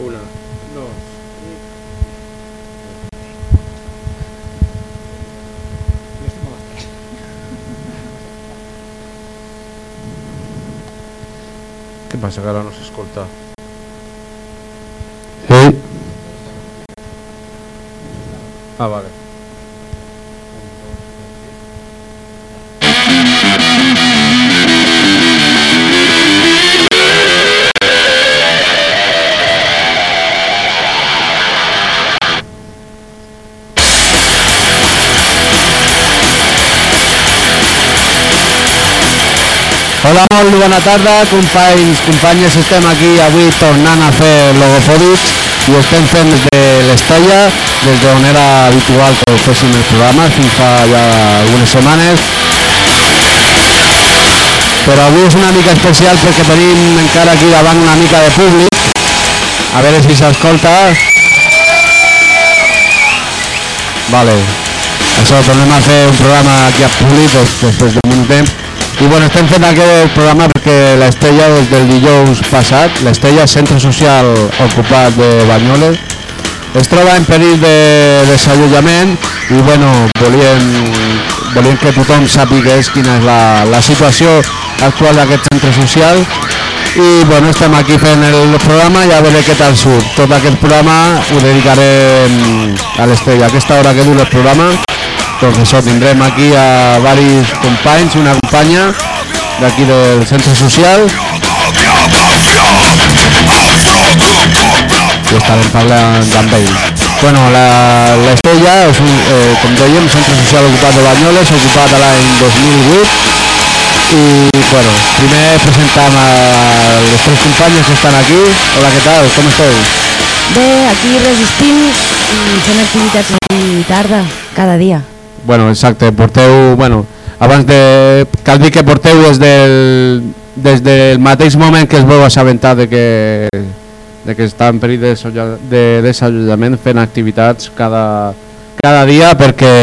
Una, dos... Què passa que ara no s'escolta? Sí. Ah, vale. Molt bona tarda, companys, companyes, estem aquí avui tornant a fer logopòdics i estem fent des de l'Estella, des d'on era habitual que féssim el programa fins fa ja algunes setmanes. Però avui és una mica especial perquè tenim encara aquí davant una mica de públic. A veure si s'escolta. Vale. Això, tornem a fer un programa aquí a públic des- després d'un temps. I bueno, estem fent aquest programa perquè l'Estella des del dijous passat, l'Estella Centre Social Ocupat de Banyoles, es troba en perill de desallotjament i bueno, volíem, volíem que tothom sàpigués quina és la, la situació actual d'aquest centre social i bueno, estem aquí fent el programa i a veure què tal surt. Tot aquest programa ho dedicarem a l'Estella. Aquesta hora que dura el programa doncs això, tindrem aquí a varis companys una companya d'aquí del centre social i estarem parlant amb ells. Bueno, la- l'Estella un, eh, com dèiem, centre social ocupat de Banyoles, ocupat a l'any 2008 i bueno, primer presentam a les tres companyes que estan aquí. Hola, què tal? Com esteu? Bé, aquí resistint i fent activitats i tarda, cada dia. Bueno, exacte, porteu, bueno, abans de... Cal dir que porteu des del, des del mateix moment que es veu assabentar de que, de que està en perill de, de desallotjament fent activitats cada, cada dia perquè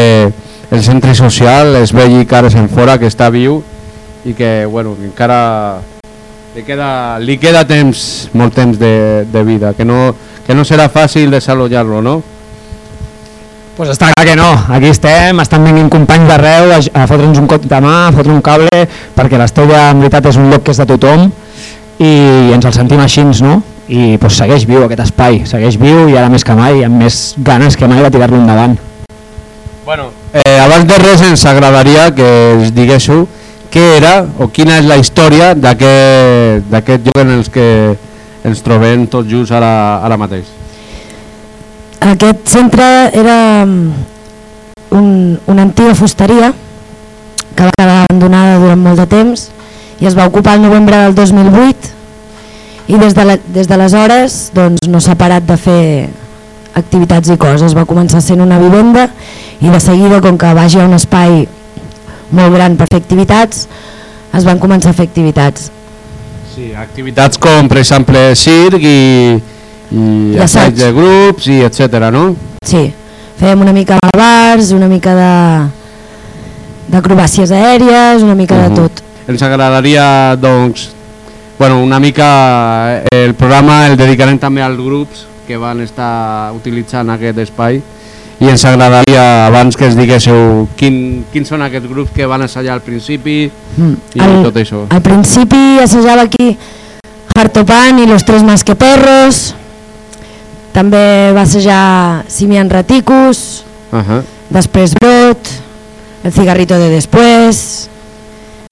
el centre social es vegi cares en fora que està viu i que, bueno, que encara li queda, li queda temps, molt temps de, de vida, que no, que no serà fàcil desallotjar-lo, no? Pues està clar que no, aquí estem, estan venint companys d'arreu a, a fotre'ns un cop de mà, a fotre un cable, perquè l'Estella en veritat és un lloc que és de tothom i ens el sentim així, no? I pues, segueix viu aquest espai, segueix viu i ara més que mai, amb més ganes que mai de tirar-lo endavant. Bueno, eh, abans de res ens agradaria que ens diguéssiu què era o quina és la història d'aquest d'aquest lloc en els que ens trobem tots junts ara, ara mateix. Aquest centre era mm, un, una antiga fusteria que va quedar abandonada durant molt de temps i es va ocupar el novembre del 2008 i des de la- d'aleshores doncs, no s'ha parat de fer activitats i coses. Va començar sent una vivenda i de seguida, com que vagi a un espai molt gran per fer activitats, es van començar a fer activitats. Sí, activitats com per exemple circ i, i I assaig. assaig de grups i etc. no? Sí, fèiem una mica de bars, una mica de d'acrobàcies aèries, una mica Mhm. de tot. Ens agradaria doncs bueno, una mica eh, el programa el dedicarem també als grups que van estar utilitzant aquest espai i ens agradaria abans que ens diguéssiu quin, quins són aquests grups que van assajar al principi Mm. i Al- tot això. Al principi assajava aquí Hartopan i Los Tres Más que Perros, també va assajar Simian Raticus, Uh -huh. després Brot, El Cigarrito de Después...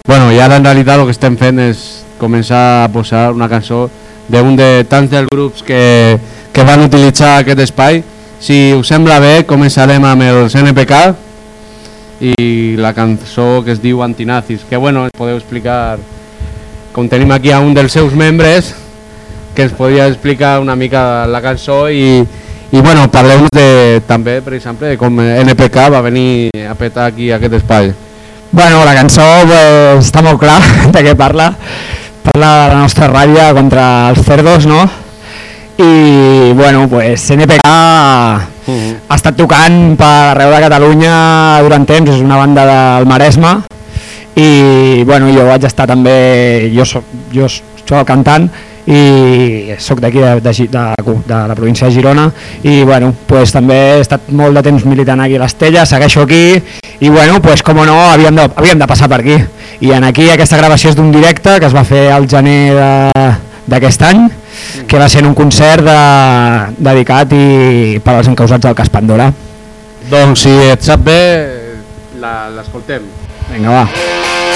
Bueno, i ara en realitat el que estem fent és començar a posar una cançó d'un de tants dels grups que, que van utilitzar aquest espai. Si us sembla bé, començarem amb els NPK i la cançó que es diu Antinazis, que bueno, podeu explicar, com tenim aquí a un dels seus membres, que ens podria explicar una mica la cançó i, i bueno, parlem de, també, per exemple, de com NPK va venir a petar aquí aquest espai. Bueno, la cançó pues, està molt clar de què parla. Parla de la nostra ràbia contra els cerdos, no? I, bueno, pues NPK ha estat tocant per arreu de Catalunya durant temps, és una banda del Maresme i bueno, jo vaig estar també, jo soc, jo soc el cantant i sóc d'aquí de, de, de, de la província de Girona. I bueno, pues, també he estat molt de temps militant aquí a l'Estella, segueixo aquí. I bueno, pues, com no, havíem de, havíem de passar per aquí. I en aquí aquesta gravació és d'un directe que es va fer al gener d'aquest any que va ser un concert de, dedicat i per als encausats del cas Pandora. Doncs si et sap bé, l'escoltem. vinga va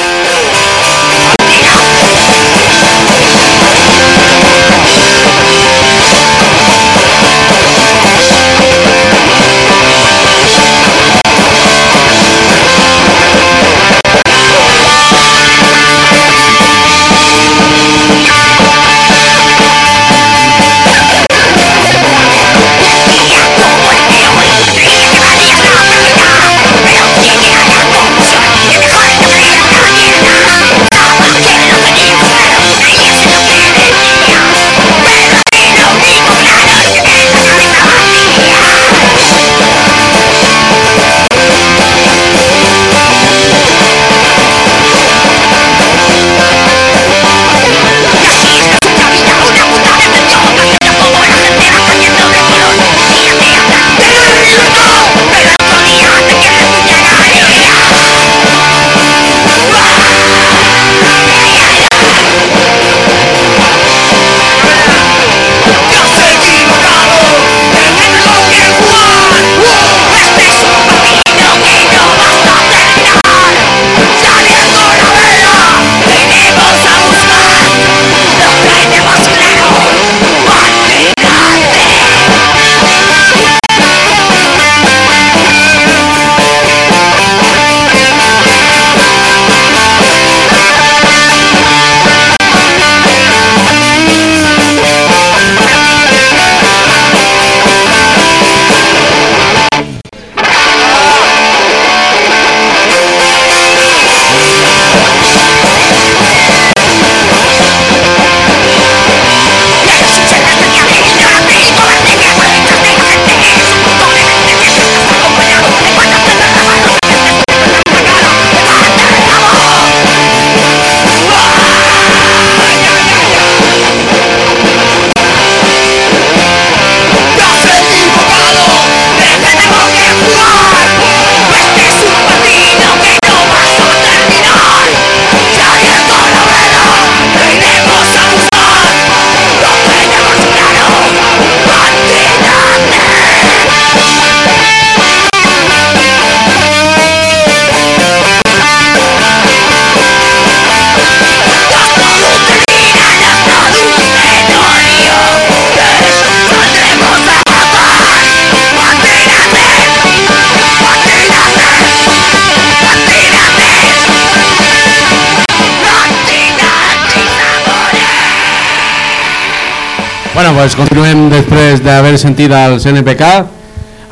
pues continuem després d'haver sentit el CNPK.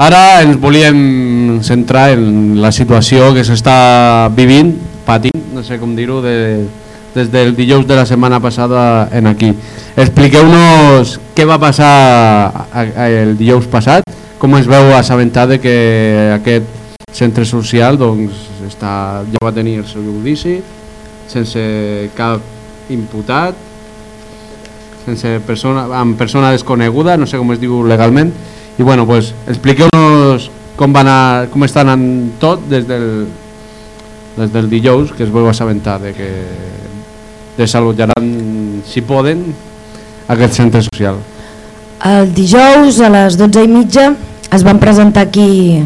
Ara ens volíem centrar en la situació que s'està vivint, patint, no sé com dir-ho, de, des del dijous de la setmana passada en aquí. Expliqueu-nos què va passar a- a- el dijous passat, com es veu assabentar de que aquest centre social doncs, està, ja va tenir el seu judici sense cap imputat sense persona, amb persona desconeguda, no sé com es diu legalment, i bueno, pues, expliqueu-nos com, va anar, com està anant tot des del, des del dijous, que es veu assabentar de que desallotjaran, si poden, aquest centre social. El dijous a les 12 i mitja es van presentar aquí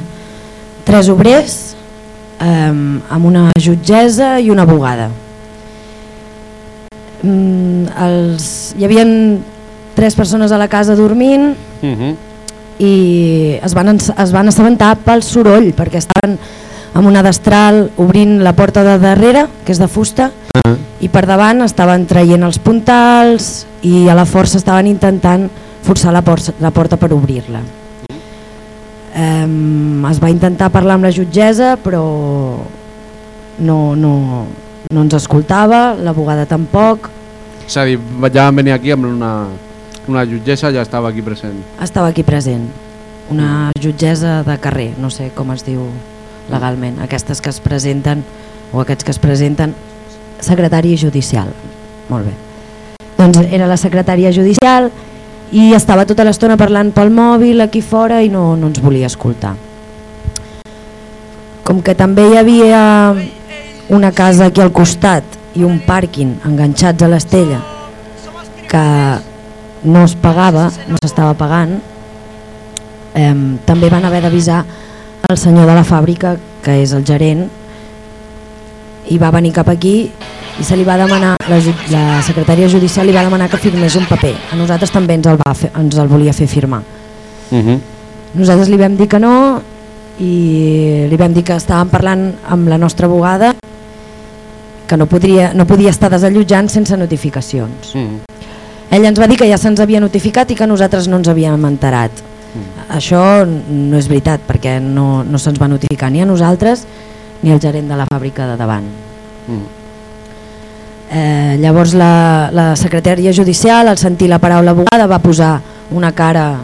tres obrers eh, amb una jutgessa i una abogada. Mm, els, hi havia tres persones a la casa dormint Uh -huh. i es van, es van assabentar pel soroll perquè estaven amb una destral obrint la porta de darrere, que és de fusta, Uh -huh. i per davant estaven traient els puntals i a la força estaven intentant forçar la, porta, la porta per obrir-la. Um, es va intentar parlar amb la jutgessa però no, no, no ens escoltava, l'abogada tampoc, És a dir, ja van venir aquí amb una, una jutgessa, ja estava aquí present. estava aquí present. Una jutgessa de carrer, no sé com es diu legalment, aquestes que es presenten o aquests que es presenten secretari judicial. Molt bé. doncs era la secretària judicial i estava tota l'estona parlant pel mòbil aquí fora i no, no ens volia escoltar. Com que també hi havia una casa aquí al costat i un pàrquing enganxats a l'estella que no es pagava, no s'estava pagant, eh, també van haver d'avisar el senyor de la fàbrica, que és el gerent, i va venir cap aquí i se li va demanar, la, la secretària judicial li va demanar que firmés un paper. A nosaltres també ens el, va fer, ens el volia fer firmar. Uh -huh. Nosaltres li vam dir que no i li vam dir que estàvem parlant amb la nostra abogada que no, podria, no podia estar desallotjant sense notificacions. -huh. Ell ens va dir que ja se'ns havia notificat i que nosaltres no ens havíem enterat. Mm. Això no és veritat perquè no, no se'ns va notificar ni a nosaltres ni al gerent de la fàbrica de davant. Mm. Eh, llavors la, la secretària judicial al sentir la paraula abogada va posar una cara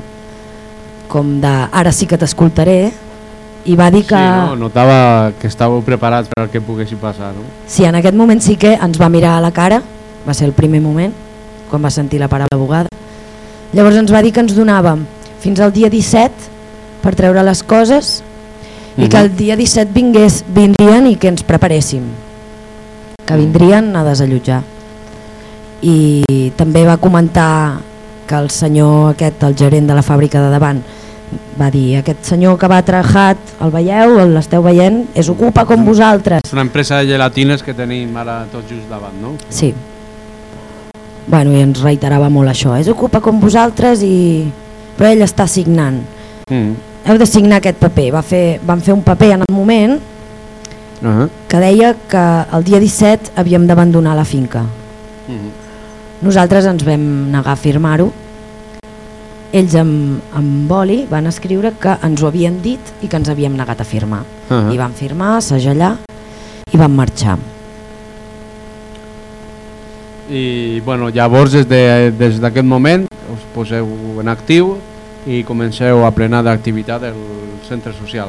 com de ara sí que t'escoltaré i va dir que Sí, no, notava que estàveu preparats per al que poguessi passar, no? sí, en aquest moment sí que ens va mirar a la cara, va ser el primer moment quan va sentir la paraula abogada. Llavors ens va dir que ens donàvem fins al dia 17 per treure les coses i que Mhm. el dia 17 vingués, vindrien i que ens preparéssim que vindrien a desallotjar i també va comentar que el senyor aquest, el gerent de la fàbrica de davant va dir, aquest senyor que va trajat el veieu, l'esteu veient és ocupa com vosaltres És una empresa de gelatines que tenim ara tot just davant, no? sí bueno, i ens reiterava molt això és ocupa com vosaltres i però ell està signant Mm. heu de signar aquest paper va fer, van fer un paper en el moment Uh -huh. que deia que el dia 17 havíem d'abandonar la finca Mm. Nosaltres ens vam negar a firmar-ho. Ells amb, amb boli van escriure que ens ho havien dit i que ens havíem negat a firmar. Uh -huh. I van firmar, segellar i van marxar. I bueno, llavors des d'aquest de, des moment us poseu en actiu i comenceu a plenar d'activitat el centre social.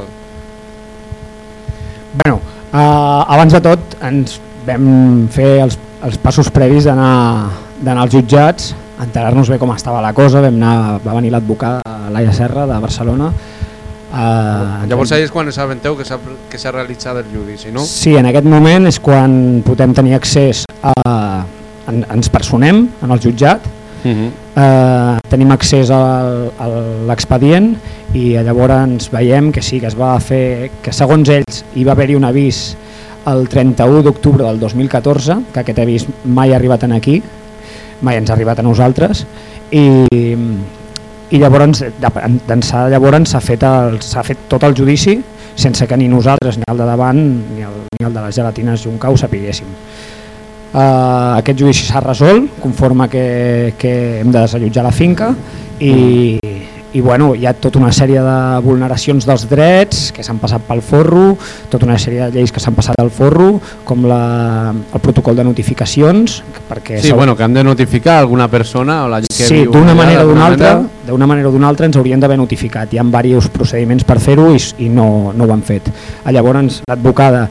Bueno, uh, abans de tot ens vam fer els, els passos previs d'anar d'anar als jutjats, enterar-nos bé com estava la cosa, vam anar, va venir l'advocada Laia Serra de Barcelona. Uh, Llavors ahí és quan s'aventeu que s'ha que s'ha realitzat el judici, no? Sí, en aquest moment és quan podem tenir accés a... En, ens personem en el jutjat, Uh -huh. eh, tenim accés al- a l'expedient i llavors veiem que sí, que es va fer, que segons ells hi va haver-hi un avís el 31 d'octubre del 2014, que aquest avís mai ha arribat en aquí, mai ens ha arribat a nosaltres, i, i llavors d'ençà llavors s'ha fet, fet tot el judici sense que ni nosaltres ni el de davant ni el, ni el de les gelatines Junca ho sapiguéssim. Uh, aquest judici s'ha resolt conforme que, que hem de desallotjar la finca i, i bueno, hi ha tota una sèrie de vulneracions dels drets que s'han passat pel forro, tota una sèrie de lleis que s'han passat al forro, com la, el protocol de notificacions, perquè Sí, bueno, que han de notificar alguna persona o la gent que Sí, viu d'una manera o d'una altra, d'una manera o d'una altra ens haurien d'haver notificat. Hi ha diversos procediments per fer-ho i, i no, no ho han fet. Llavors l'advocada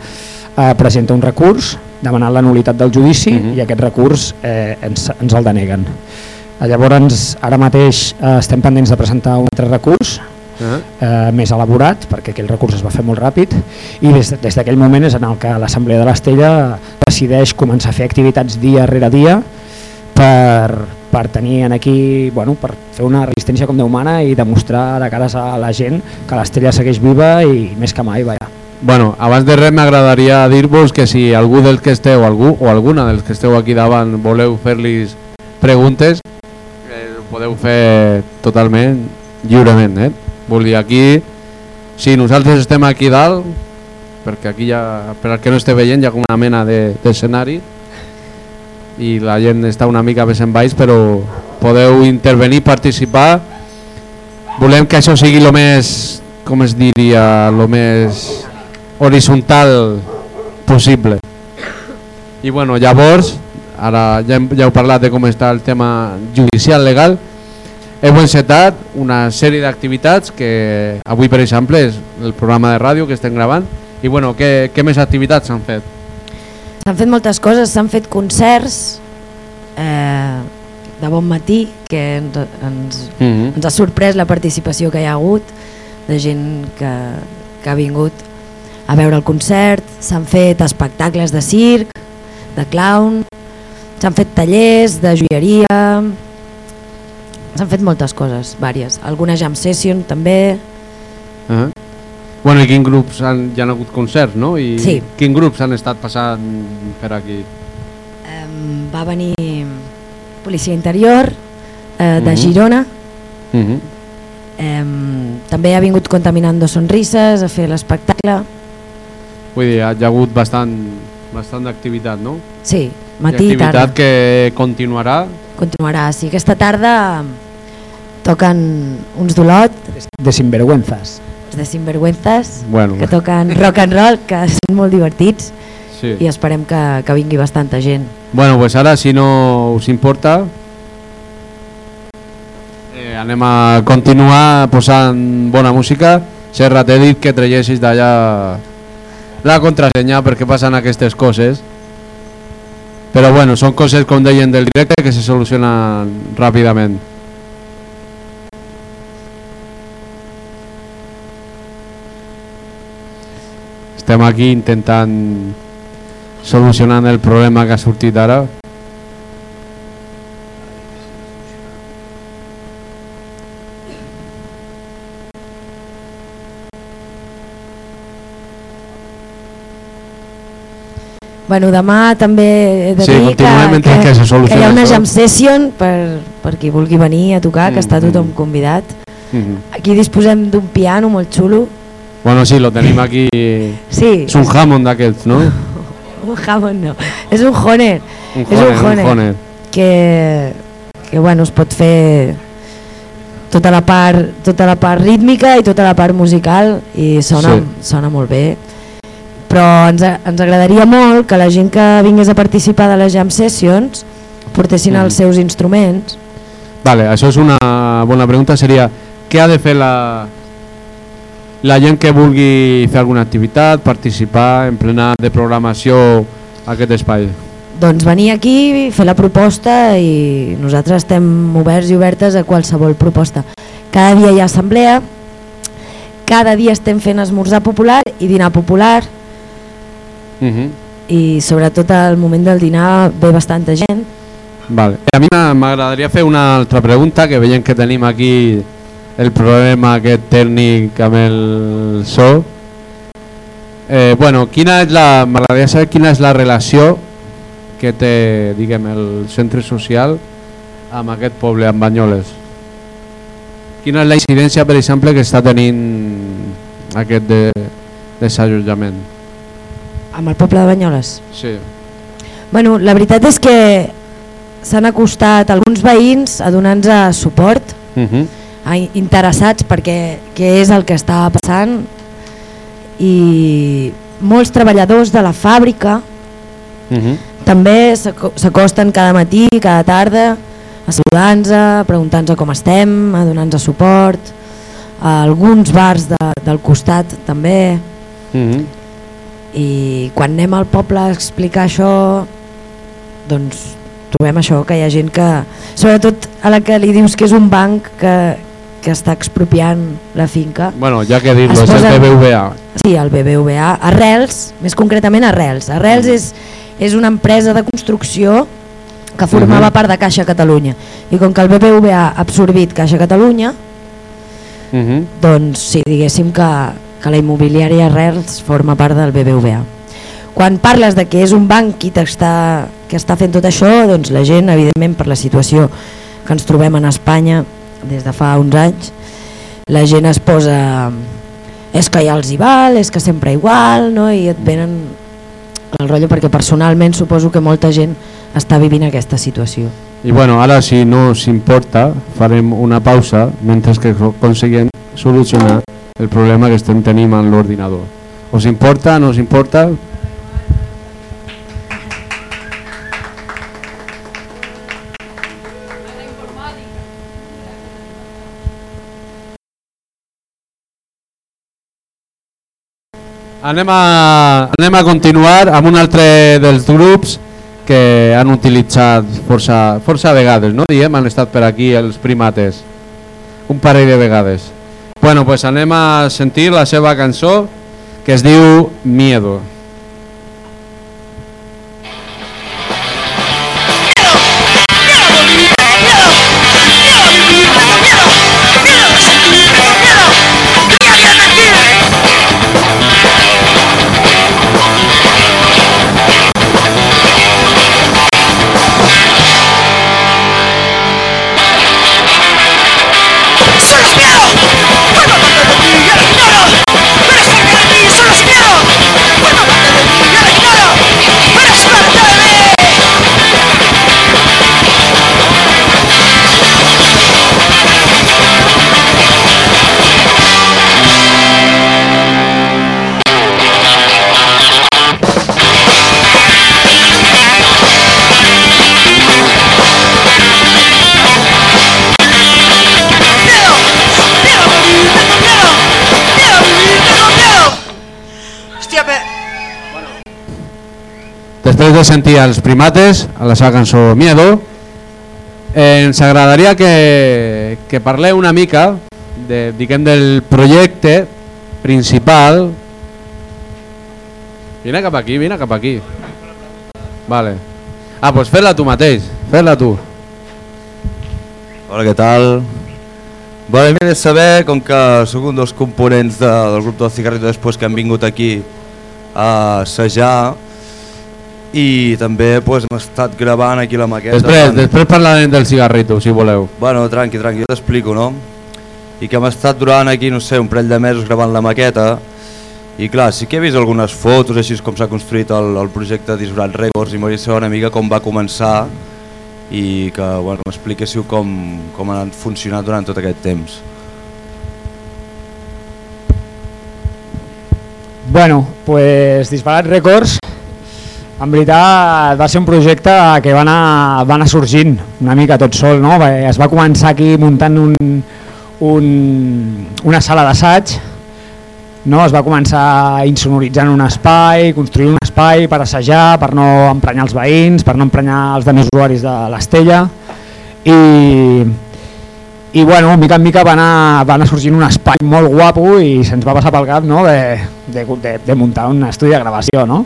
eh, presenta un recurs demanant la nulitat del judici Mhm. i aquest recurs eh, ens, ens el deneguen. Ah, Llavors ara mateix eh, estem pendents de presentar un altre recurs Eh? eh, més elaborat, perquè aquell recurs es va fer molt ràpid, i des, d'aquell moment és en el que l'Assemblea de l'Estella decideix començar a fer activitats dia rere dia per, per tenir en aquí, bueno, per fer una resistència com Déu mana i demostrar de cares a la gent que l'Estella segueix viva i més que mai, vaja. Bueno, abans de res m'agradaria dir-vos que si algú dels que esteu, algú o alguna dels que esteu aquí davant voleu fer-los preguntes, eh, podeu fer totalment lliurement, eh? Vull dir, aquí, si nosaltres estem aquí dalt, perquè aquí ja, per al que no esté veient, hi ha com una mena de- d'escenari i la gent està una mica més en baix, però podeu intervenir, participar. Volem que això sigui el més, com es diria, el més horitzontal possible. I bueno, llavors, ara ja, hem, ja heu parlat de com està el tema judicial legal, heu encetat una sèrie d'activitats que avui, per exemple, és el programa de ràdio que estem gravant. I bueno, què, què més activitats s'han fet? S'han fet moltes coses, s'han fet concerts, eh, de bon matí, que ens, ens, Mm -hmm. ens ha sorprès la participació que hi ha hagut, de gent que, que ha vingut a veure el concert, s'han fet espectacles de circ, de clown, s'han fet tallers de joieria, s'han fet moltes coses, vàries. Alguna jam session també, Uh -huh. Bueno, i quins grups han, hi han hagut concerts, no? I Sí. quins grups han estat passant per aquí? um, va venir Policia Interior eh, de Mhm. Girona, Uh -huh. um, també ha vingut Contaminando Sonrises a fer l'espectacle, Vull dir, hi ha hagut bastant, bastant d'activitat, no? sí, matí i activitat tarda. que continuarà. Continuarà, sí, aquesta tarda toquen uns d'Olot, De sinvergüenzas. els de Sinvergüenzas, Bueno, que toquen rock and roll, que són molt divertits sí. i esperem que, que vingui bastanta gent. Bueno, pues ara, si no us importa, eh, anem a continuar posant bona música. Serra, t'he dit que traiessis d'allà la contrasenya perquè passen aquestes coses. Però bueno, són coses, com deien, del directe que se solucionen ràpidament. Estem aquí intentant solucionant el problema que ha sortit. Bueno, demà també he de Sí, dir que, que soluciona que hi ha una jam session per, per qui vulgui venir a tocar, que està Mm, tothom mm. convidat. Mhm. Aquí disposem d'un piano molt xulo. Bueno, sí, lo tenim aquí. Sí, És un Hammond d'aquests, no? un Hammond no, és un Honer. Un És un Honer, un Honer. Honer. que, que bueno, es pot fer tota la part tota la part rítmica i tota la part musical i sona, Sí. sona molt bé però ens, ens agradaria molt que la gent que vingués a participar de les jam sessions portessin Mhm. els seus instruments Vale, això és una bona pregunta. Seria, què ha de fer la, la gent que vulgui fer alguna activitat, participar, en plena de programació a aquest espai? doncs venir aquí, fer la proposta i nosaltres estem oberts i obertes a qualsevol proposta cada dia hi ha assemblea cada dia estem fent esmorzar popular i dinar popular Uh -huh. i sobretot al moment del dinar ve bastanta gent Vale. A mi m'a- m'agradaria fer una altra pregunta, que veiem que tenim aquí el problema aquest tècnic amb el so. Eh, bueno, quina és la, m'agradaria saber quina és la relació que té, diguem, el centre social amb aquest poble, amb Banyoles. Quina és la incidència, per exemple, que està tenint aquest de, desallotjament? Amb el poble de Banyoles. Sí. Bueno, la veritat és que s'han acostat alguns veïns a donar-nos suport, Uh -huh. a interessats perquè què és el que està passant i molts treballadors de la fàbrica Uh -huh. també s'aco- s'acosten cada matí, cada tarda a saludar-nos, a preguntar-nos com estem, a donar-nos suport a alguns bars de, del costat també Uh -huh. I quan anem al poble a explicar això doncs trobem això, que hi ha gent que sobretot a la que li dius que és un banc que, que està expropiant la finca Bueno, ja que dir-lo, és el BBVA. sí, el BBVA, Arrels més concretament Arrels, Arrels és, és una empresa de construcció que formava Mhm. part de Caixa Catalunya i com que el BBVA ha absorbit Caixa Catalunya Uh -huh. doncs sí, diguéssim que, que la immobiliària Arrels forma part del BBVA. Quan parles de que és un banc qui t'està que està fent tot això, doncs la gent, evidentment per la situació que ens trobem en Espanya des de fa uns anys, la gent es posa és que ja els hi val, és que sempre igual, no? i et venen el rotllo perquè personalment suposo que molta gent està vivint aquesta situació. I bueno, ara si no us importa, farem una pausa mentre que aconseguim solucionar el problema que estem tenint amb l'ordinador. Us importa, no us importa? Anem a, anem a continuar amb un altre dels grups que han utilitzat força, força vegades, no diem, han estat per aquí els primates, un parell de vegades. Bueno, pues anem a sentir la seva cançó que es diu Miedo. Després de sentir els primates a la seva cançó Miedo, eh, ens agradaria que, que parleu una mica de, diguem, del projecte principal. Vine cap aquí, vine cap aquí. Vale. Ah, doncs fes-la tu mateix, fes-la tu. Hola, què tal? Bueno, a mi de saber, com que sóc un dels components de, del grup del Cigarrito després que han vingut aquí a assajar, i també pues, hem estat gravant aquí la maqueta. Després, tant... després parlarem del cigarrito, si voleu. Bueno, tranqui, tranqui, jo t'explico, no? I que hem estat durant aquí, no sé, un parell de mesos gravant la maqueta i clar, sí que he vist algunes fotos així com s'ha construït el, el projecte Disbrat Records i m'hauria saber una mica com va començar i que bueno, m'expliquéssiu com, com ha funcionat durant tot aquest temps. Bueno, pues Disbarat Records en veritat va ser un projecte que va anar, va anar sorgint una mica tot sol, no? es va començar aquí muntant un, un, una sala d'assaig, no? es va començar insonoritzant un espai, construir un espai per assajar, per no emprenyar els veïns, per no emprenyar els demés usuaris de l'Estella i, i bueno, mica en mica va anar, va anar sorgint un espai molt guapo i se'ns va passar pel cap no? de, de, de, de muntar un estudi de gravació, no?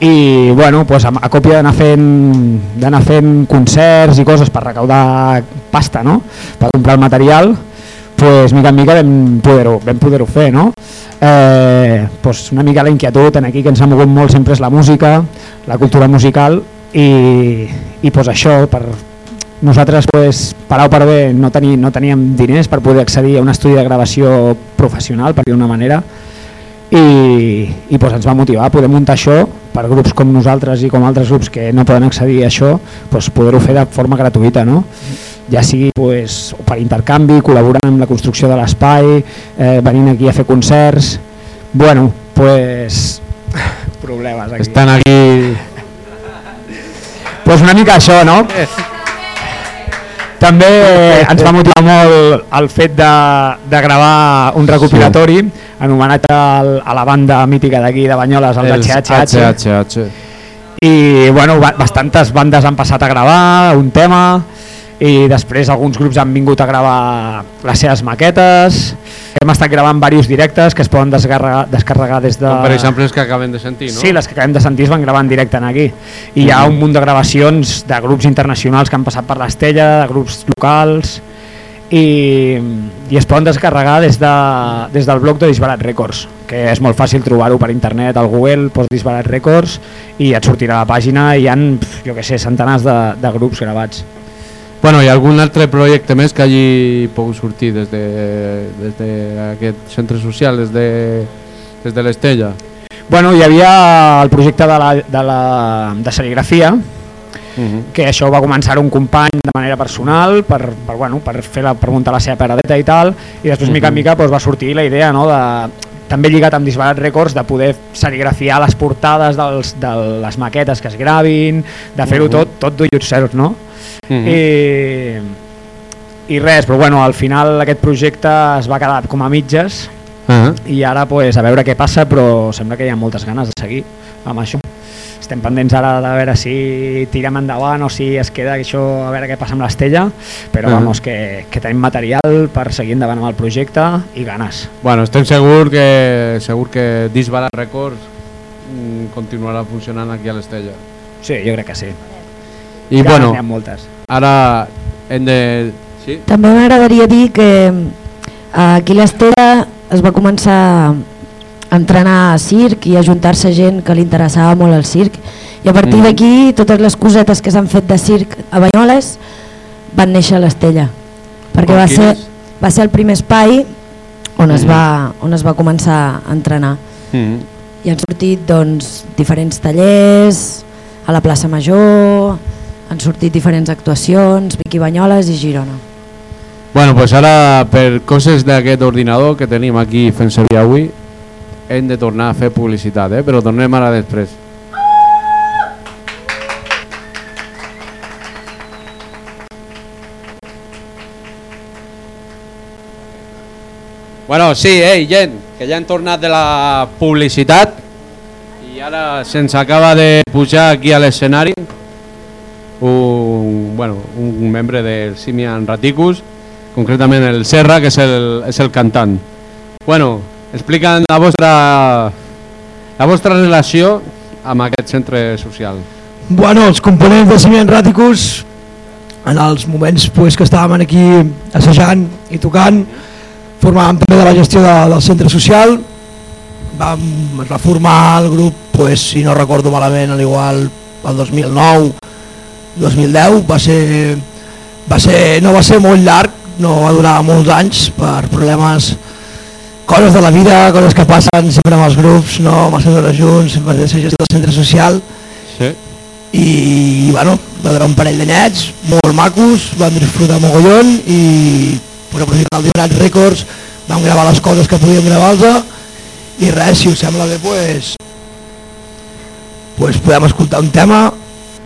I bueno, pues a, a còpia d'anar fent, fent concerts i coses per recaudar pasta no? per comprar el material pues, mica en mica vam poder-ho poder fer no? eh, pues una mica la inquietud en aquí que ens ha mogut molt sempre és la música la cultura musical i, i pues això per, nosaltres pues, parau per bé no, teni, no teníem diners per poder accedir a un estudi de gravació professional per dir una manera i, i pues, ens va motivar a poder muntar això per grups com nosaltres i com altres grups que no poden accedir a això pues, poder-ho fer de forma gratuïta no? ja sigui pues, per intercanvi col·laborant amb la construcció de l'espai eh, venint aquí a fer concerts bueno, pues problemes aquí. estan aquí pues una mica això no? També ens va motivar molt el fet de, de gravar un recopilatori sí. en homenatge al, a la banda mítica d'aquí de Banyoles, el Els HHH. I bueno, bastantes bandes han passat a gravar un tema i després alguns grups han vingut a gravar les seves maquetes hem estat gravant diversos directes que es poden descarregar, descarregar des de... Com per exemple els que acabem de sentir, no? Sí, les que acabem de sentir es van gravar en directe en aquí i mm -hmm. hi ha un munt de gravacions de grups internacionals que han passat per l'Estella, de grups locals i, i es poden descarregar des, de, des del blog de Disbarat Records que és molt fàcil trobar-ho per internet al Google, pots Disbarat Records i et sortirà la pàgina i hi ha jo que sé, centenars de, de grups gravats Bueno, hi ha algun altre projecte més que hagi pogut sortir des d'aquest de, des de centre social, des de, des de l'Estella? Bueno, hi havia el projecte de, la, de, la, de serigrafia, uh -huh. que això va començar un company de manera personal per, per, bueno, per, fer la, per muntar la seva paradeta i tal, i després uh -huh. mica en mica doncs, va sortir la idea no, de, també lligat amb Disbarat Records de poder serigrafiar les portades dels, de les maquetes que es gravin, de fer-ho uh -huh. tot, tot do yourself, no? Uh -huh. I, i res, però bueno, al final aquest projecte es va quedar com a mitges uh -huh. i ara pues, a veure què passa, però sembla que hi ha moltes ganes de seguir amb això. Estem pendents ara de veure si tirem endavant o si es queda això a veure què passa amb l'Estella, però Ah. vamos, que, que tenim material per seguir endavant amb el projecte i ganes. Bueno, estem segur que, segur que Disbara Records mm, continuarà funcionant aquí a l'Estella. Sí, jo crec que sí. I Ganes bueno, ha moltes. ara hem de... Sí? També m'agradaria dir que eh, aquí l'Estella es va començar entrenar a circ i a juntar-se gent que li interessava molt el circ i a partir Mhm. d'aquí totes les cosetes que s'han fet de circ a Banyoles van néixer a l'Estella perquè va ser, va ser el primer espai on, es Mhm. va, on es va començar a entrenar Mm. i han sortit doncs, diferents tallers a la plaça Major han sortit diferents actuacions Vicky Banyoles i Girona Bueno, pues ara per coses d'aquest ordinador que tenim aquí fent servir avui hem de tornar a fer publicitat, eh? però tornem ara. Bueno, sí, ei, gent, que ja hem tornat de la publicitat i ara se'ns acaba de pujar aquí a l'escenari un, bueno, un membre del Simian Raticus, concretament el Serra, que és el, és el cantant. Bueno, explica'ns la vostra, la vostra relació amb aquest centre social. Bueno, els components de Simian Raticus, en els moments pues, que estàvem aquí assajant i tocant, formàvem també de la gestió de, del centre social, vam, es va formar el grup, pues, si no recordo malament, al igual el 2009, 2010, va ser, va ser, no va ser molt llarg, no va durar molts anys per problemes, coses de la vida, coses que passen sempre amb els grups, no? Massa hores junts, sempre de ser del centre social, Sí. i bueno, va durar un parell d'anyets molt macos, vam disfrutar mogollon i per aprofitar el Dionat Records vam gravar les coses que podíem gravar-los i res, si us sembla bé pues, pues podem escoltar un tema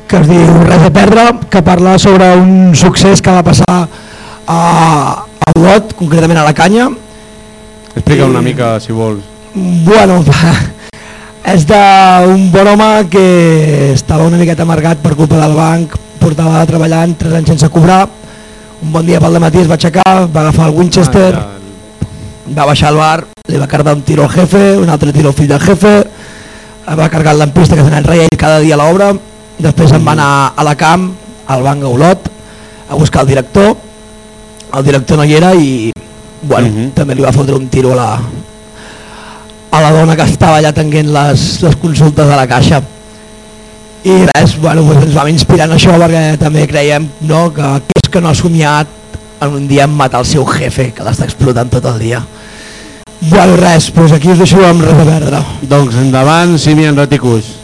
que es diu Res a perdre, que parla sobre un succés que va passar a, a Olot, concretament a la Canya Explica una mica, si vols. Bueno, és d'un bon home que estava una miqueta amargat per culpa del banc, portava treballant 3 anys sense cobrar, un bon dia pel matí es va aixecar, va agafar el Winchester, Ah, va baixar al bar, li va carregar un tiro al jefe, un altre tiro al fill del jefe, va carregar el lampista que se n'enreia ell cada dia a l'obra, després se'n va anar a la camp, al banc a Olot, a buscar el director, el director no hi era i bueno, Mhm. també li va fotre un tiro a la, a la dona que estava allà tenint les, les consultes a la caixa. I res, bueno, doncs ens vam inspirar en això perquè també creiem no, que qui és que no ha somiat en un dia en matar el seu jefe, que l'està explotant tot el dia. Bueno, res, doncs aquí us deixo amb res a perdre. Doncs endavant, Simian Raticus.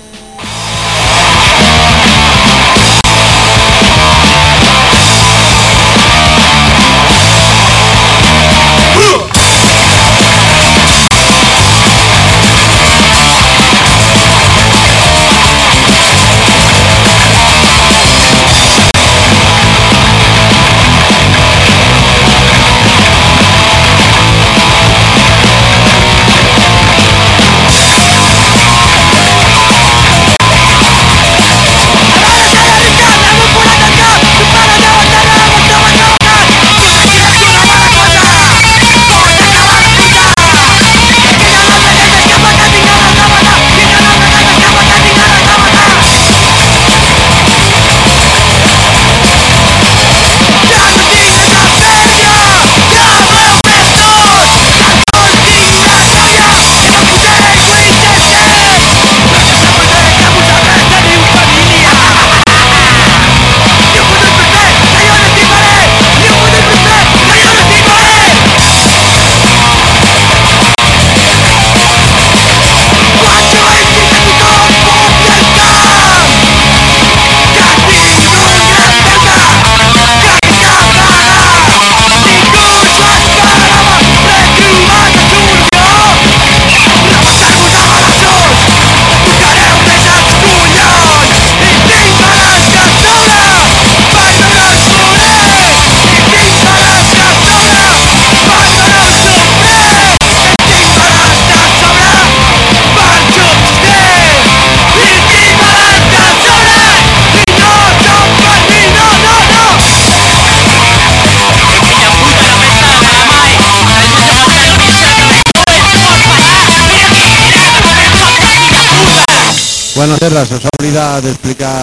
Serra, se us ha oblidat d'explicar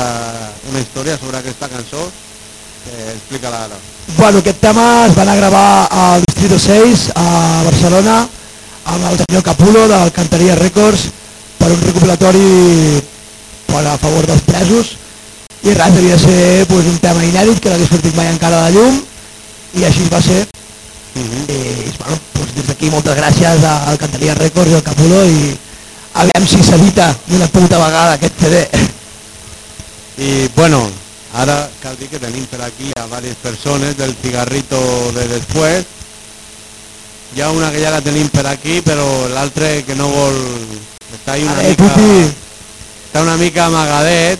una història sobre aquesta cançó. Eh, Explica-la ara. Bueno, aquest tema es va anar a gravar al Distrito 6 a Barcelona amb el senyor Capulo del Cantaria Records per un recopilatori per a favor dels presos i res, devia ser pues, un tema inèdit que no hagués sortit mai encara de llum i així va ser i bueno, pues, des d'aquí moltes gràcies al Cantaria Records i al Capulo i aviam si s'edita d'una puta vegada aquest CD I bueno, ara cal dir que tenim per aquí a diverses persones del cigarrito de después. Hi ha una que ja la tenim per aquí, però l'altre que no vol... Està ahí una Eh, mica... Pupi, Està una mica amagadet.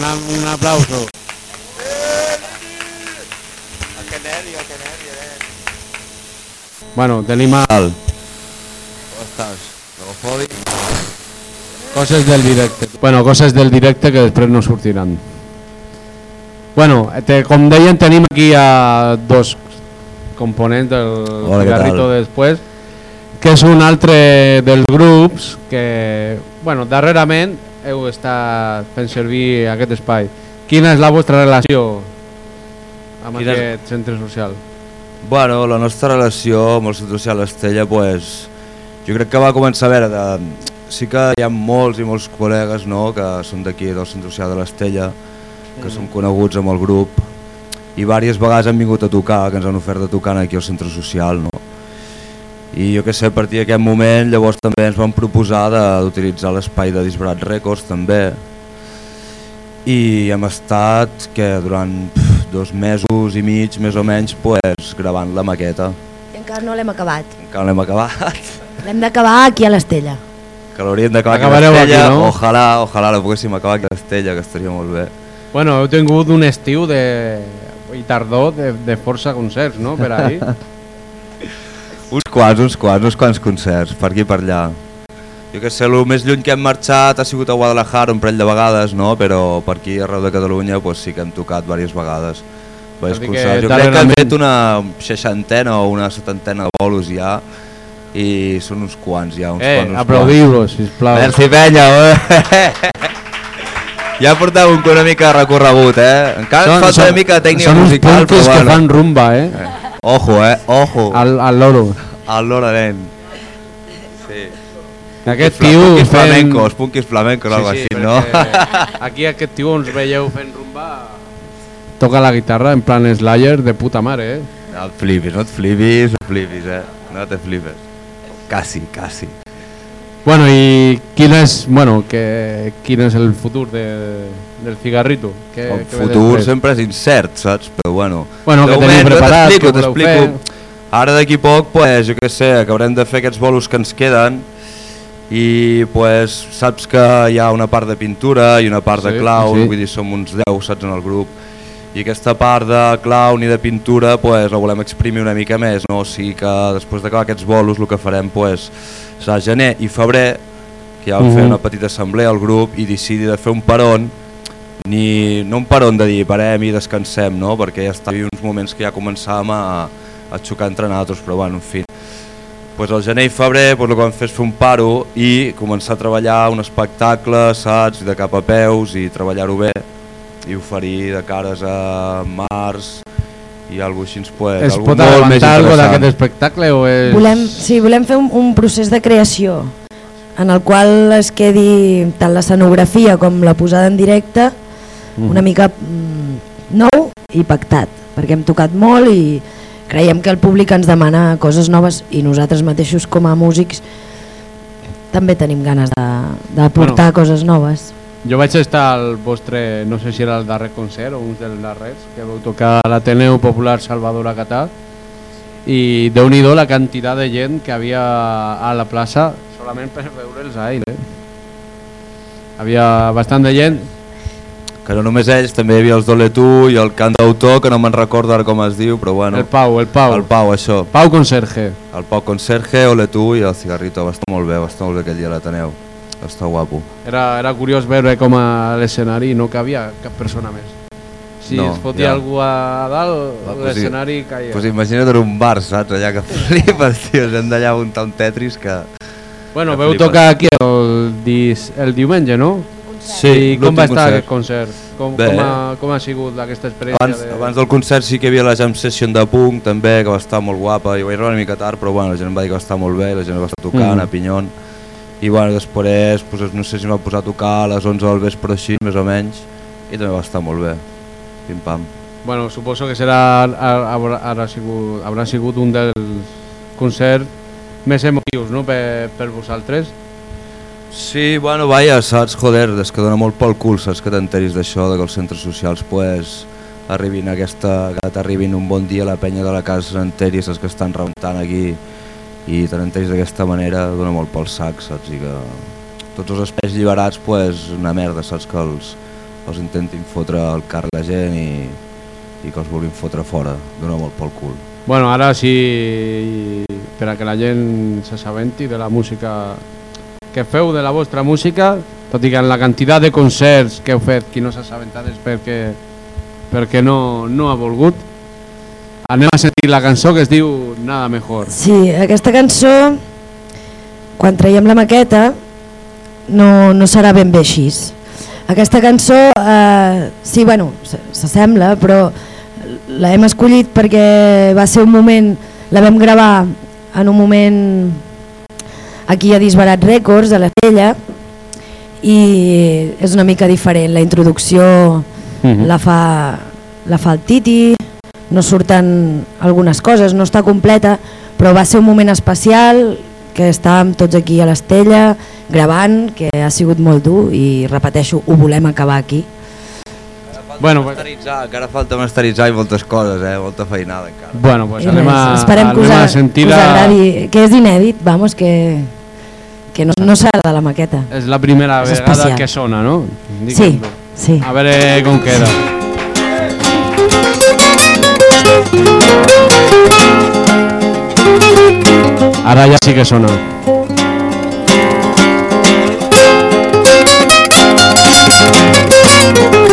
Una, un aplauso. Bueno, tenim a... Tal. Com estàs? Logofòbi? Coses del directe. Bueno, coses del directe que després no sortiran. Bueno, te, com deien, tenim aquí a dos components del Hola, de després, que és un altre dels grups que, bueno, darrerament heu estat fent servir aquest espai. Quina és la vostra relació amb Quina és- aquest centre social? Bueno, la nostra relació amb el Centre Social Estella, pues, jo crec que va començar a veure, de, sí que hi ha molts i molts col·legues no, que són d'aquí, del Centre Social de l'Estella, que són coneguts amb el grup, i diverses vegades han vingut a tocar, que ens han ofert de tocar aquí al Centre Social, no? I jo que sé, a partir d'aquest moment, llavors també ens van proposar d'utilitzar l'espai de Disbarat Records també, i hem estat que durant dos mesos i mig més o menys pues, gravant la maqueta I encara no l'hem acabat. encara no l'hem acabat L'hem d'acabar aquí a l'Estella. que l'hauríem d'acabar aquí a l'Estella no? ojalà, ojalà la poguéssim acabar aquí a l'Estella que estaria molt bé Bueno, heu tingut un estiu de... i tardor de, de força concerts, no?, per ahí. uns quants, uns quants, uns quants concerts per aquí i per allà jo que sé, el més lluny que hem marxat ha sigut a Guadalajara un parell de vegades no? però per aquí arreu de Catalunya pues, sí que hem tocat diverses vegades que jo crec que hem fet una seixantena o una setantena de bolos ja i són uns quants ja uns Eh, aplaudiu-los, sisplau. Merci penya, eh? Ja portava un, una mica recorregut, eh? Encara ens falta una mica de tècnica són musical, uns punkis però que bueno. fan rumba, eh? Ojo, eh? Ojo. Al, al loro. Al Lora, nen. Sí. Aquest tio punkis fent... flamencos, punkis flamencos, algo així, no? Aquí aquest tio ens veieu fent rumba... Toca la guitarra en plan Slayer de puta mare, eh? No et flipis, no et flipis, no et flipis, eh? No te flipes. Quasi, quasi. Bueno, i quin és, bueno, que, quin és el futur de, del cigarrito? Que, El que futur sempre és incert, saps? Però bueno... Bueno, que teniu moment, preparat, t'explico, t'explico. Ara d'aquí poc, pues, jo què sé, acabarem de fer aquests bolos que ens queden i pues, saps que hi ha una part de pintura i una part de Sí, clown, sí. vull dir, som uns 10, saps, en el grup, i aquesta part de clown i de pintura pues, la volem exprimir una mica més, no? o sigui que després d'acabar aquests bolos el que farem pues, serà gener i febrer, que ja vam fer Mhm. una petita assemblea al grup i decidir de fer un peron ni, no un peron de dir parem i descansem, no? perquè ja està, hi havia uns moments que ja començàvem a, a xocar entre nosaltres, però bueno, en fi. Pues al gener i febrer pues, el que vam fer és fer un paro i començar a treballar un espectacle, saps, de cap a peus i treballar-ho bé i oferir de cares a març i alguna així, pues, Es pot avançar alguna d'aquest espectacle o és... Volem, sí, volem fer un, un procés de creació en el qual es quedi tant l'escenografia com la posada en directe Mhm. una mica mm, nou i pactat, perquè hem tocat molt i creiem que el públic ens demana coses noves i nosaltres mateixos com a músics també tenim ganes de, de portar Bueno. coses noves. Jo vaig estar al vostre, no sé si era el darrer concert o un dels darrers, que vau tocar a l'Ateneu Popular Salvador Acatà i déu nhi la quantitat de gent que havia a la plaça solament per veure'ls a ell. Eh? Havia bastant de gent. Que no només ells, també hi havia els Doletú i el cantautor, que no me'n recordo ara com es diu, però bueno. El Pau, el Pau. El Pau, això. Pau Conserje. El Pau Conserge, Oletú i el Cigarrito. Va estar molt bé, va estar molt bé aquell dia a l'Ateneu. Va estar guapo. Era, era curiós veure com a l'escenari no cabia cap persona més. Si No, es fotia ja. algú a dalt, pues sí. l'escenari caia. Pues imagina't en un bar, saps? Allà que flipes, tio, hem d'allà muntar un Tetris que... Bueno, que veu flipes. tocar aquí el, dis, el diumenge, no? Sí, I com va estar concert. aquest concert? Com, Bé. com, ha, com ha sigut aquesta experiència? Abans, de... abans del concert sí que hi havia la jam session de punk també, que va estar molt guapa, i vaig arribar una mica tard, però bueno, la gent em va dir que va estar molt bé, la gent va estar tocant Mm. a Pinyon, i bueno, després, pues, no sé si em va posar a tocar a les 11 del vespre així, més o menys, i també va estar molt bé, pim-pam. Bueno, suposo que serà, ha- haurà, haurà, sigut, haurà sigut un dels concerts més emotius, no?, per, per vosaltres. Sí, bueno, vaja, saps, joder, és que dona molt pel cul, saps, que t'enteris d'això, de que els centres socials, pues, arribin a aquesta, que t'arribin un bon dia a la penya de la casa s'enteri, saps, que estan rentant aquí, i te n'enteris d'aquesta manera, dona molt pel sac, saps, i que tots els espais lliberats, pues, una merda, saps, que els, els intentin fotre al car la gent i, i que els vulguin fotre fora, dona molt pel cul. Bueno, ara sí, per a que la gent s'assabenti de la música que feu, de la vostra música, tot i que en la quantitat de concerts que heu fet, qui no s'ha assabentat és perquè, perquè no, no ha volgut. Anem a sentir la cançó que es diu Nada Mejor. Sí, aquesta cançó, quan traiem la maqueta, no, no serà ben bé així. Aquesta cançó, eh, sí, bueno, s'assembla, però la hem escollit perquè va ser un moment, la vam gravar en un moment aquí a Disbarat Records, a la Tella, i és una mica diferent. La introducció Mhm. la, fa, la fa el Titi, no surten algunes coses, no està completa, però va ser un moment especial que estàvem tots aquí a l'Estella gravant, que ha sigut molt dur i repeteixo, ho volem acabar aquí. Bueno, pues, Masteritzar, encara falta masteritzar i moltes coses, eh? molta feinada encara. bueno, pues I anem a, esperem que us, anem a- a que sentir us agradi, que és inèdit, vamos, que, que no, no de la maqueta. És la primera És vegada especial. que sona, no? Sí, sí. A veure com queda. Ara ja sí que sona. Me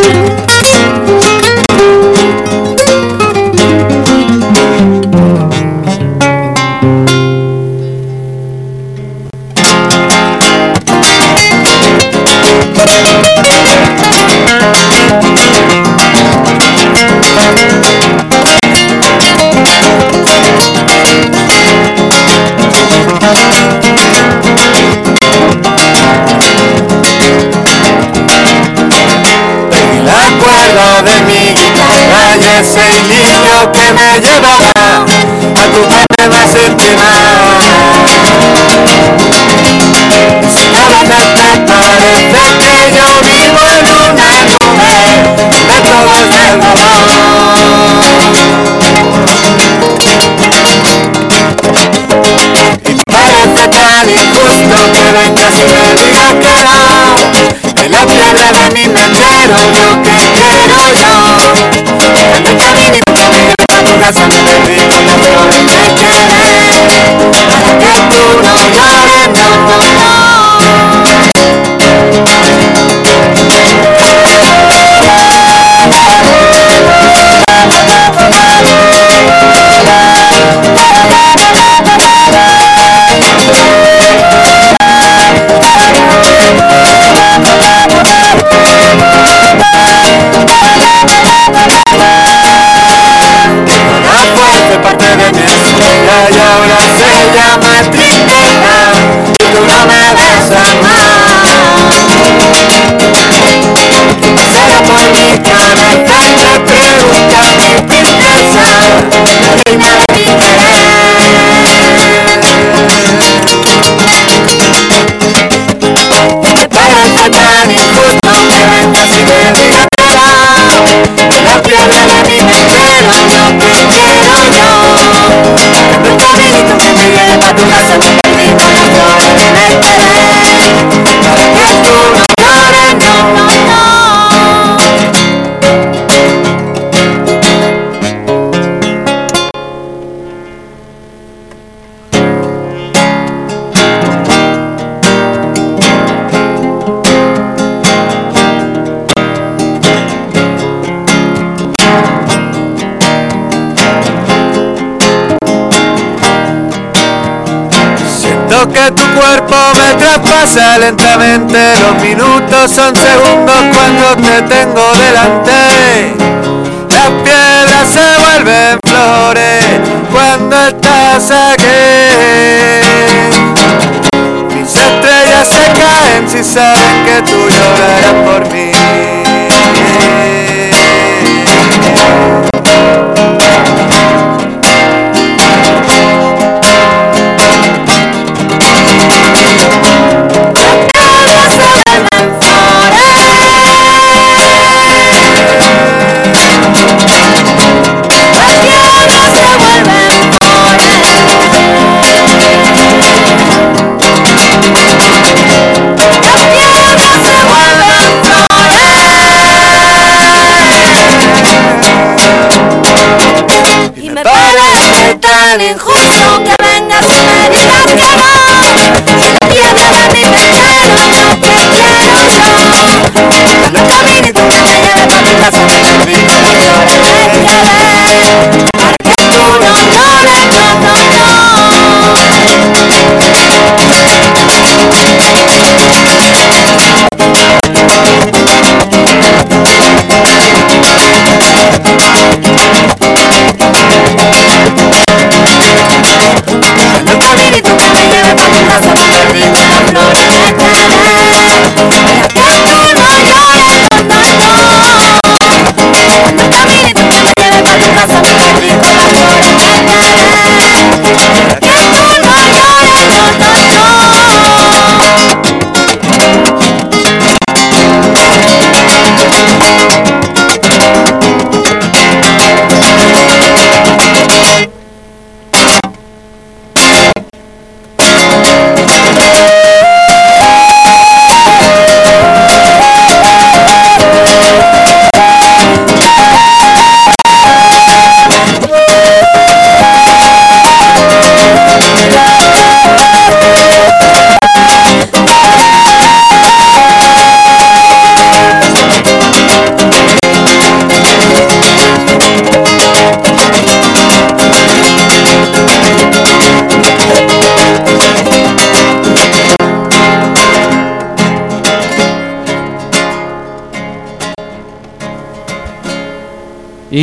pasa lentamente los minutos son segundos cuando te tengo delante. Las piedras se vuelven flores cuando estás aquí. Mis estrellas se caen si saben que tú llorarás por mí. Casa,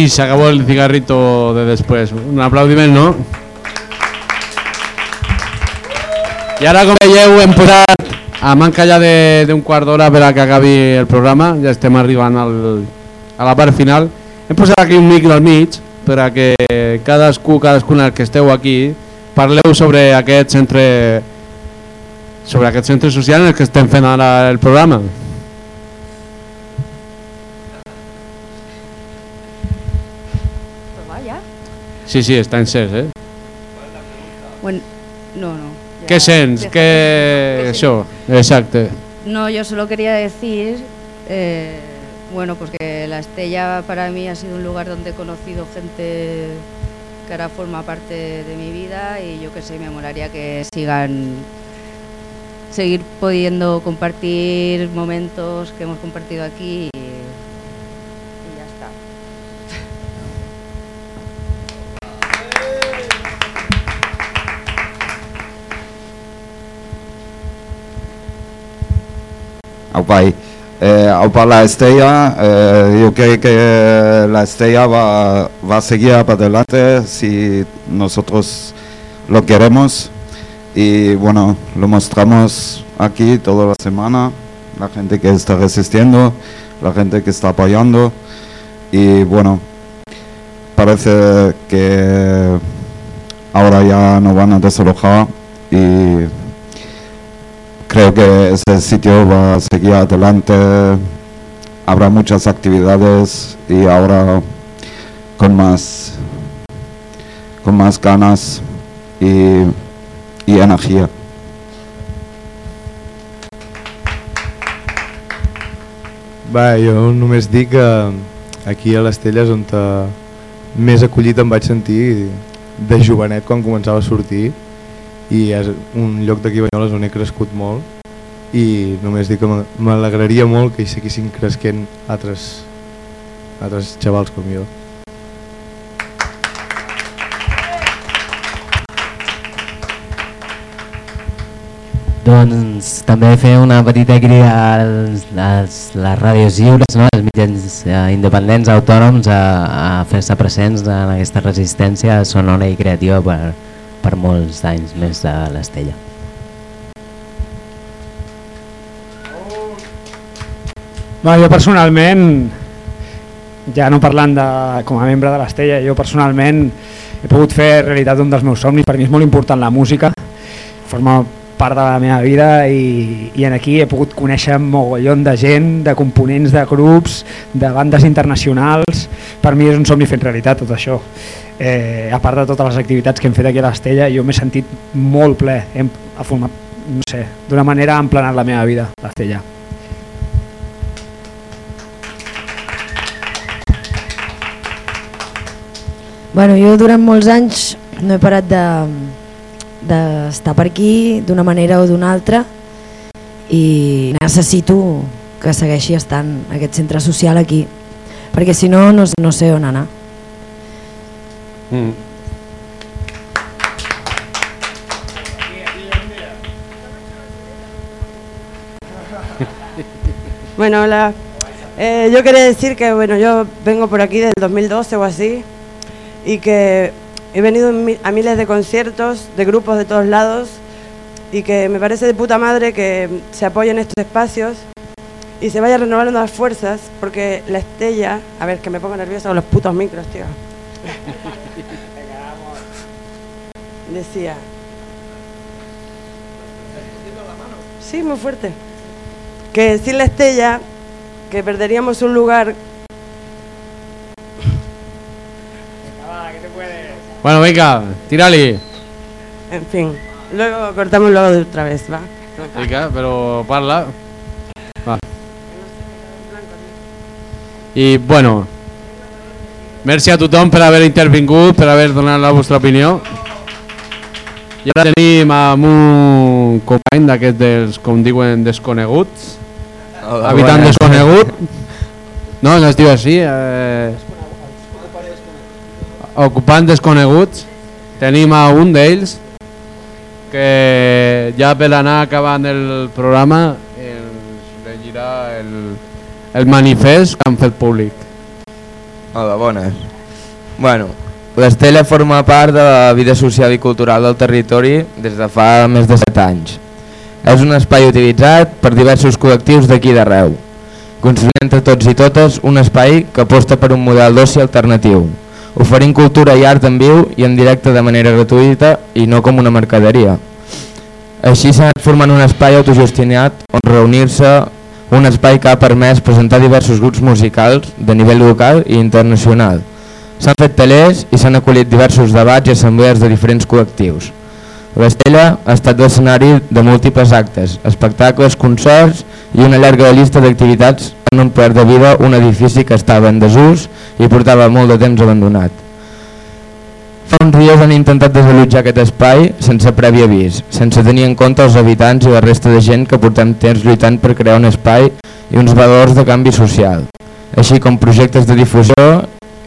Y se acabó el cigarrito de después. Un aplaudiment, no? I ara, com veieu, hem posat a manca ja d'un quart d'hora per a que acabi el programa, ja estem arribant al, a la part final. Hem posat aquí un micro al mig per a que cadascú, cadascuna que esteu aquí, parleu sobre aquest centre sobre aquest centre social en el que estem fent ara el programa. Sí, sí, està encès, eh? Bueno, no, no. ya- Què sents? deja- Què... Això, exacte. No, yo solo quería decir, eh, bueno, pues que la Estella para mí ha sido un lugar donde he conocido gente que ahora forma parte de mi vida y yo que sé, me molaría que sigan, seguir pudiendo compartir momentos que hemos compartido aquí Aupa, eh, la estrella, eh, yo creo que la estrella va, va a seguir para adelante si nosotros lo queremos. Y bueno, lo mostramos aquí toda la semana, la gente que está resistiendo, la gente que está apoyando. Y bueno, parece que ahora ya no van a desalojar y creo que ese sitio va a seguir adelante. Habrá muchas actividades y ahora con más con más ganas y, y energía. Va, jo només dic que aquí a l'Estella és on te més acollit em vaig sentir de jovenet quan començava a sortir i és un lloc d'aquí a Banyoles on he crescut molt i només dic que m'a- m'alegraria molt que hi seguissin cresquent altres, altres xavals com jo. Doncs també fer una petita crida als, als, les ràdios lliures, no? els mitjans eh, independents autònoms a, a fer-se presents en aquesta resistència sonora i creativa per, per molts anys més de l'Estella. Bueno, jo personalment, ja no parlant de, com a membre de l'Estella, jo personalment he pogut fer realitat un dels meus somnis, per mi és molt important la música, forma part de la meva vida i, i en aquí he pogut conèixer mogollon de gent, de components de grups, de bandes internacionals, per mi és un somni fent realitat tot això. Eh, a part de totes les activitats que hem fet aquí a l'Estella, jo m'he sentit molt ple, hem, a formar, no sé, d'una manera ha emplenat la meva vida, l'Estella. Bueno, jo durant molts anys no he parat de d'estar per aquí d'una manera o d'una altra i necessito que segueixi estant aquest centre social aquí perquè si no no, no sé on anar Mm. Bueno, hola. Eh, yo quería decir que bueno, yo vengo por aquí desde el 2012 o así y que he venido a miles de conciertos de grupos de todos lados y que me parece de puta madre que se apoyen estos espacios y se vayan renovando las fuerzas porque la Estella, a ver que me pongo nerviosa con los putos micros, tío. Decía. Sí, muy fuerte. Que sin la Estella, que perderíamos un lugar Bueno, venga, tírali. En fin, luego cortamos luego de otra vez, ¿va? Vinga, però parla. Va. I, bueno, merci a tothom per haver intervingut, per haver donat la vostra opinió. I ara tenim amb un company d'aquests dels, com diuen, desconeguts. Hola, habitant bones. desconegut. No, no es diu així. Eh, ocupant desconeguts. Tenim a un d'ells que ja per anar acabant el programa ens llegirà el, el manifest que han fet públic. Hola, bones. Bueno, l'Estella forma part de la vida social i cultural del territori des de fa més de 7 anys. És un espai utilitzat per diversos col·lectius d'aquí d'arreu, construint entre tots i totes un espai que aposta per un model d'oci alternatiu, oferint cultura i art en viu i en directe de manera gratuïta i no com una mercaderia. Així s'ha anat formant un espai autogestionat on reunir-se un espai que ha permès presentar diversos grups musicals de nivell local i internacional. S'han fet tallers i s'han acollit diversos debats i assemblees de diferents col·lectius. L'Estella ha estat l'escenari de múltiples actes, espectacles, concerts i una llarga llista d'activitats que han omplert de vida un edifici que estava en desús i portava molt de temps abandonat. Fa uns dies han intentat desallotjar aquest espai sense previ avís, sense tenir en compte els habitants i la resta de gent que portem temps lluitant per crear un espai i uns valors de canvi social, així com projectes de difusió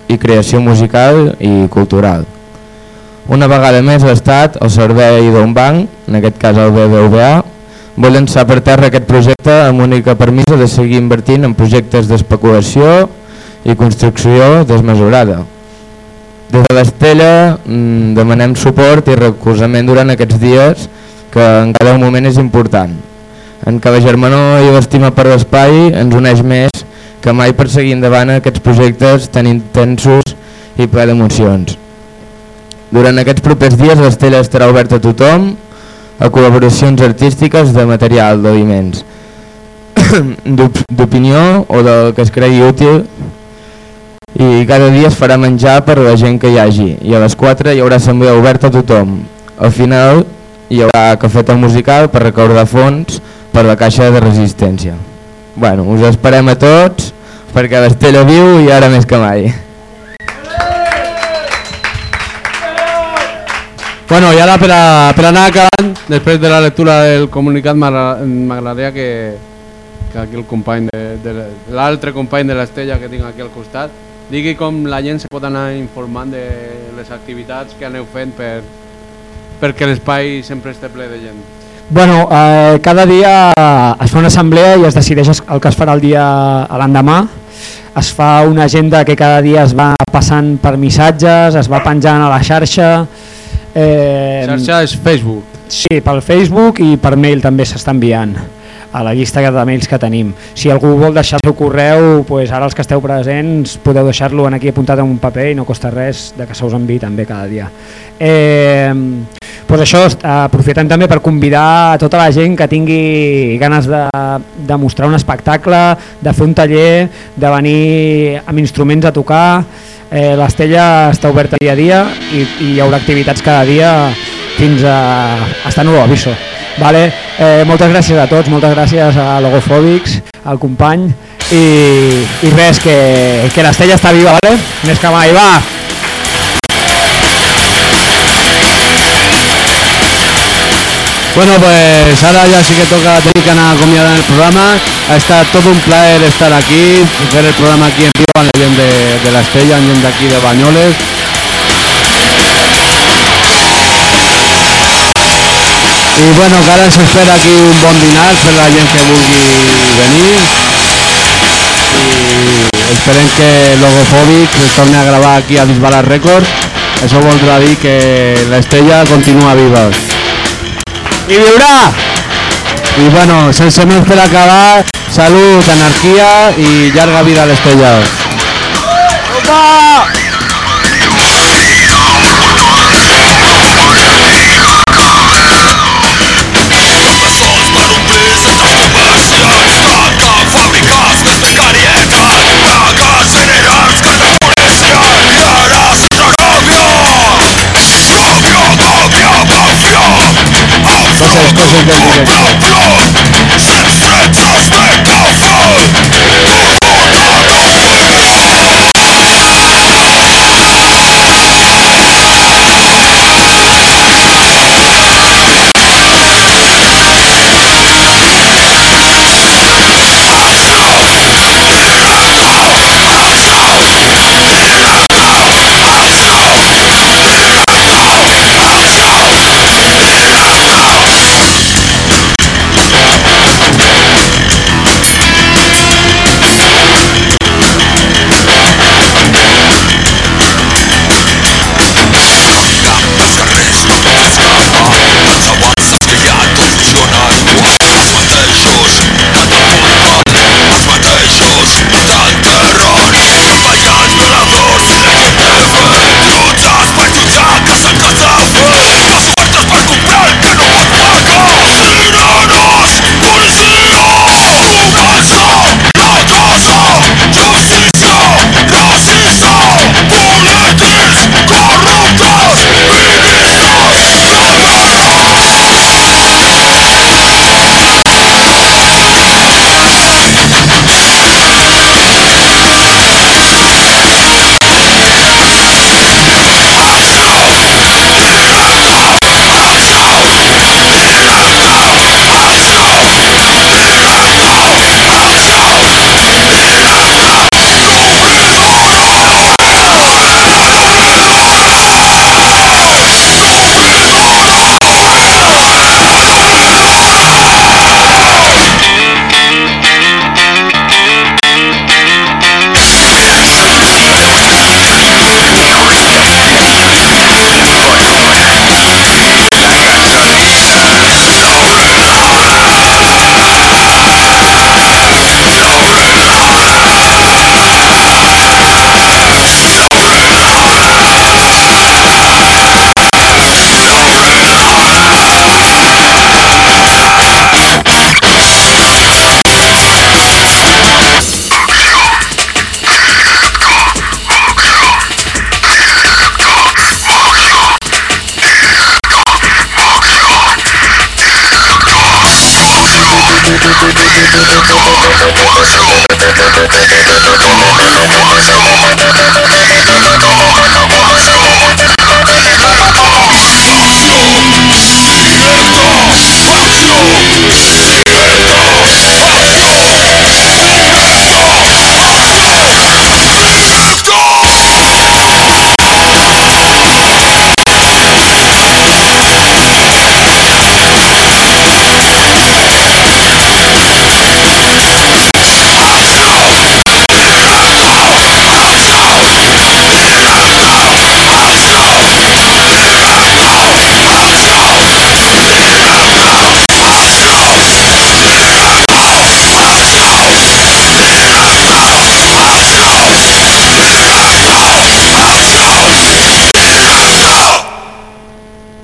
i creació musical i cultural. Una vegada més l'Estat, el servei d'un banc, en aquest cas el BBVA, vol llançar per terra aquest projecte amb única permisa de seguir invertint en projectes d'especulació i construcció desmesurada. Des de l'Estella mm, demanem suport i recolzament durant aquests dies que en cada moment és important. En què la germanor i l'estima per l'espai ens uneix més que mai per seguir endavant aquests projectes tan intensos i ple d'emocions. Durant aquests propers dies l'Estella estarà oberta a tothom a col·laboracions artístiques de material d'aliments, d'op- d'opinió o del que es cregui útil i cada dia es farà menjar per a la gent que hi hagi i a les 4 hi haurà assemblea oberta a tothom. Al final hi haurà cafeta musical per recordar fons per la caixa de resistència. Bueno, us esperem a tots perquè l'Estella viu i ara més que mai. Bueno, i ara per, a, per anar acabant, després de la lectura del comunicat, m'agra- m'agradaria que, que aquí el company de, de l'altre company de l'Estella que tinc aquí al costat, digui com la gent se pot anar informant de les activitats que aneu fent per, perquè l'espai sempre esté ple de gent. Bueno, eh, cada dia es fa una assemblea i es decideix el que es farà el dia a l'endemà. Es fa una agenda que cada dia es va passant per missatges, es va penjant a la xarxa. Eh, Xarxa és Facebook. Sí, pel Facebook i per mail també s'està enviant a la llista de mails que tenim. Si algú vol deixar el seu correu, pues ara els que esteu presents podeu deixar-lo en aquí apuntat en un paper i no costa res de que se us enviï també cada dia. Eh, pues això, eh, aprofitem també per convidar a tota la gent que tingui ganes de, de mostrar un espectacle, de fer un taller, de venir amb instruments a tocar. Eh, L'Estella està oberta dia a dia i, i hi haurà activitats cada dia fins a hasta nuevo aviso. Vale? Eh, moltes gràcies a tots, moltes gràcies a Logofòbics, al company i, i res, que, que l'Estella està viva, vale? més que mai, va! Bueno, pues ahora ya sí que toca tener que anar acomiadant el programa. Ha estat tot un plaer estar aquí, fer el programa aquí en vivo amb la gent de, de l'Estella, amb gent d'aquí de Banyoles. I bueno, que ara ens espera aquí un bon dinar per la gent que vulgui venir. I esperem que Logofòbic es torni a gravar aquí a Disbalat Records. Això voldrà dir que l'Estella continua viva. I viurà! I bueno, sense més per acabar, salut, anarquia i llarga vida a l'Estella. Opa! Cześć, do zobaczenia.